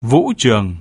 vũ trường.